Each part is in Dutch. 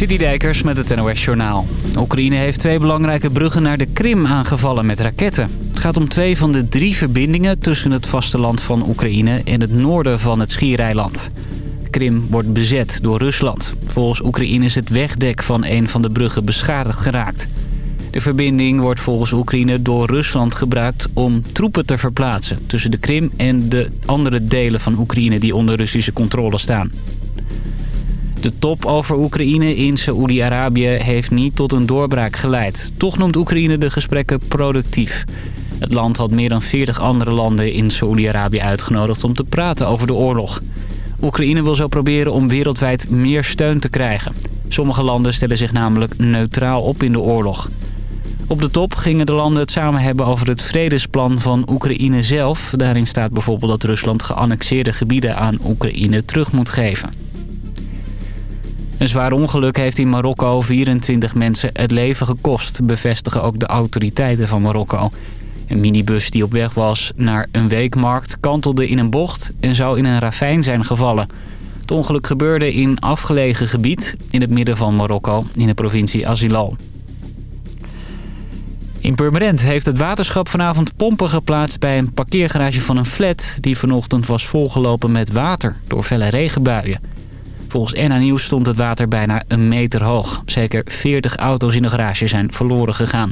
Citydijkers met het NOS Journaal. Oekraïne heeft twee belangrijke bruggen naar de Krim aangevallen met raketten. Het gaat om twee van de drie verbindingen tussen het vasteland van Oekraïne en het noorden van het Schiereiland. Krim wordt bezet door Rusland. Volgens Oekraïne is het wegdek van een van de bruggen beschadigd geraakt. De verbinding wordt volgens Oekraïne door Rusland gebruikt om troepen te verplaatsen... tussen de Krim en de andere delen van Oekraïne die onder Russische controle staan. De top over Oekraïne in Saoedi-Arabië heeft niet tot een doorbraak geleid. Toch noemt Oekraïne de gesprekken productief. Het land had meer dan 40 andere landen in Saoedi-Arabië uitgenodigd om te praten over de oorlog. Oekraïne wil zo proberen om wereldwijd meer steun te krijgen. Sommige landen stellen zich namelijk neutraal op in de oorlog. Op de top gingen de landen het samen hebben over het vredesplan van Oekraïne zelf. Daarin staat bijvoorbeeld dat Rusland geannexeerde gebieden aan Oekraïne terug moet geven. Een zwaar ongeluk heeft in Marokko 24 mensen het leven gekost, bevestigen ook de autoriteiten van Marokko. Een minibus die op weg was naar een weekmarkt kantelde in een bocht en zou in een ravijn zijn gevallen. Het ongeluk gebeurde in afgelegen gebied in het midden van Marokko, in de provincie Azilal. In Purmerend heeft het waterschap vanavond pompen geplaatst bij een parkeergarage van een flat... die vanochtend was volgelopen met water door felle regenbuien. Volgens NA Nieuws stond het water bijna een meter hoog. Zeker 40 auto's in de garage zijn verloren gegaan.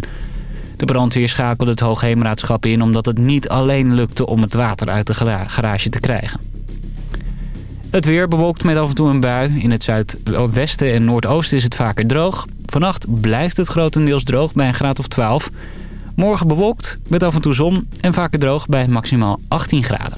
De brandweer schakelde het Hoogheemraadschap in omdat het niet alleen lukte om het water uit de garage te krijgen. Het weer bewolkt met af en toe een bui. In het zuidwesten en noordoosten is het vaker droog. Vannacht blijft het grotendeels droog bij een graad of 12. Morgen bewolkt met af en toe zon en vaker droog bij maximaal 18 graden.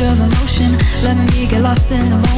of emotion. Let me get lost in the moment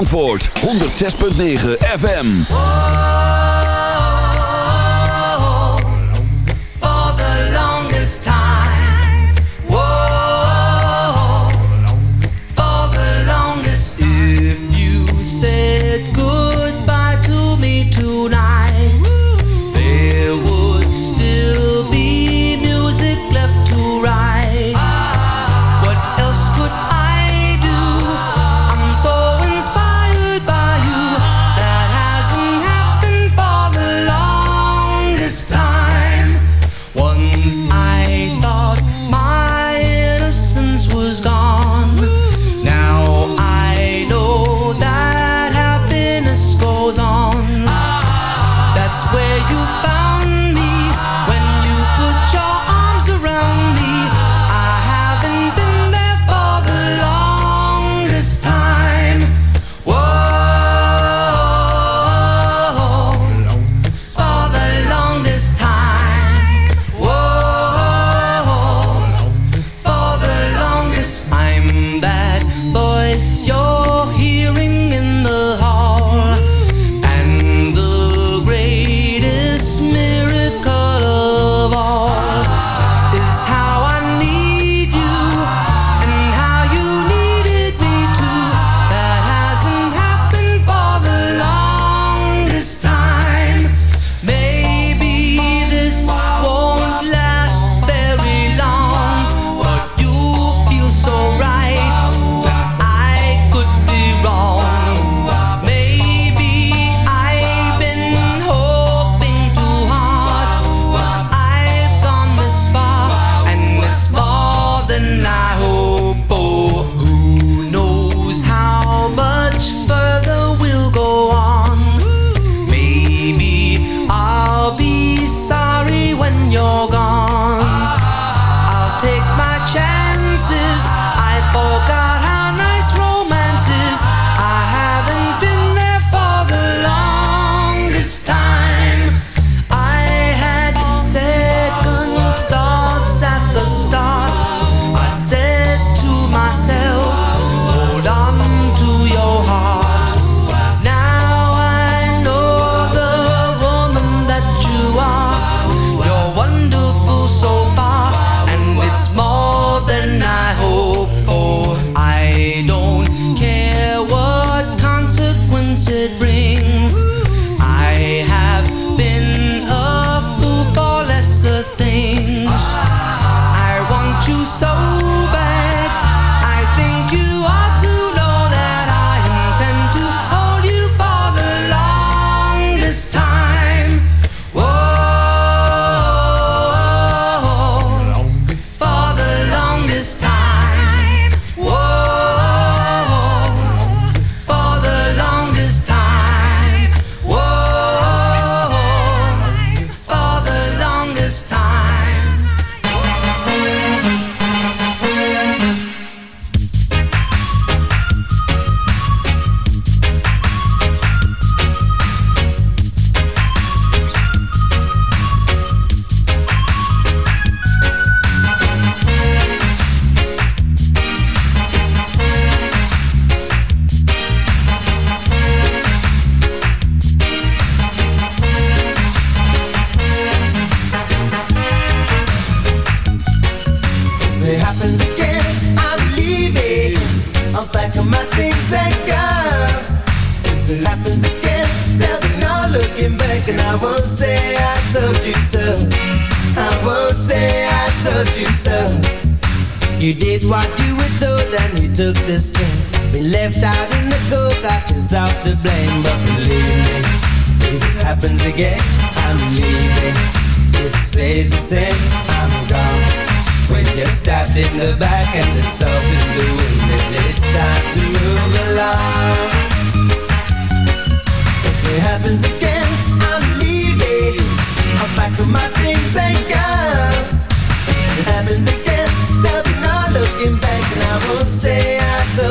ZFM's antwoord 106.9 FM.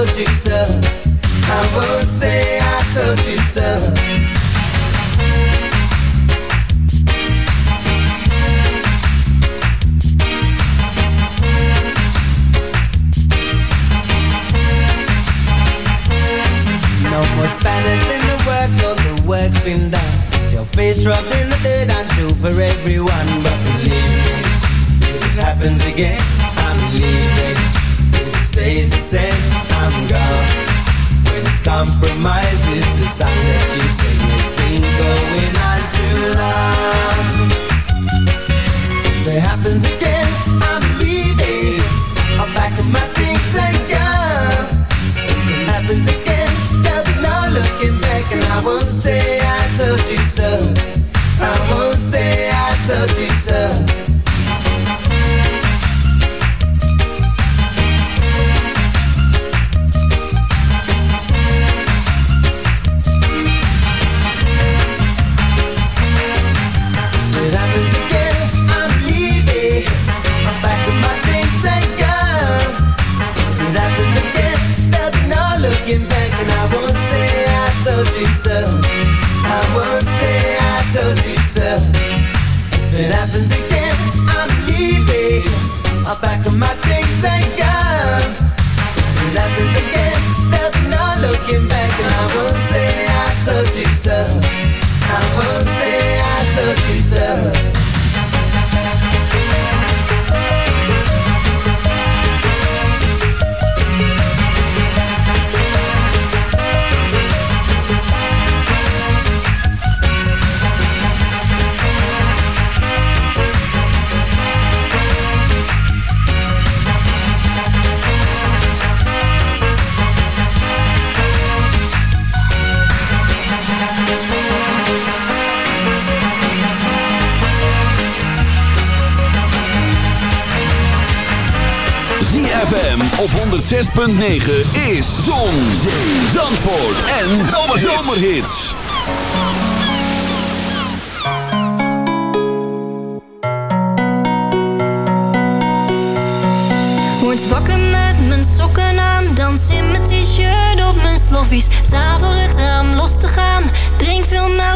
I 6.9 is Zon, Zee, Zandvoort en Zomerhits. Word wakker met mijn sokken aan, dans in mijn t-shirt op mijn sloffies. Sta voor het raam los te gaan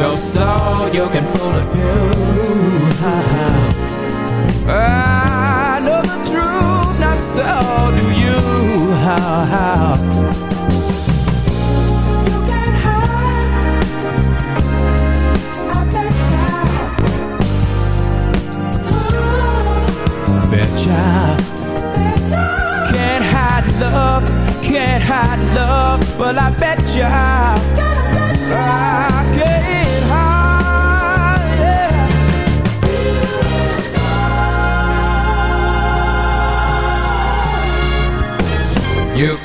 your soul, you can fool a few. I know the truth, not so do you. How, how. You. Betcha. Can't hide love, can't hide love. Well, I bet ya.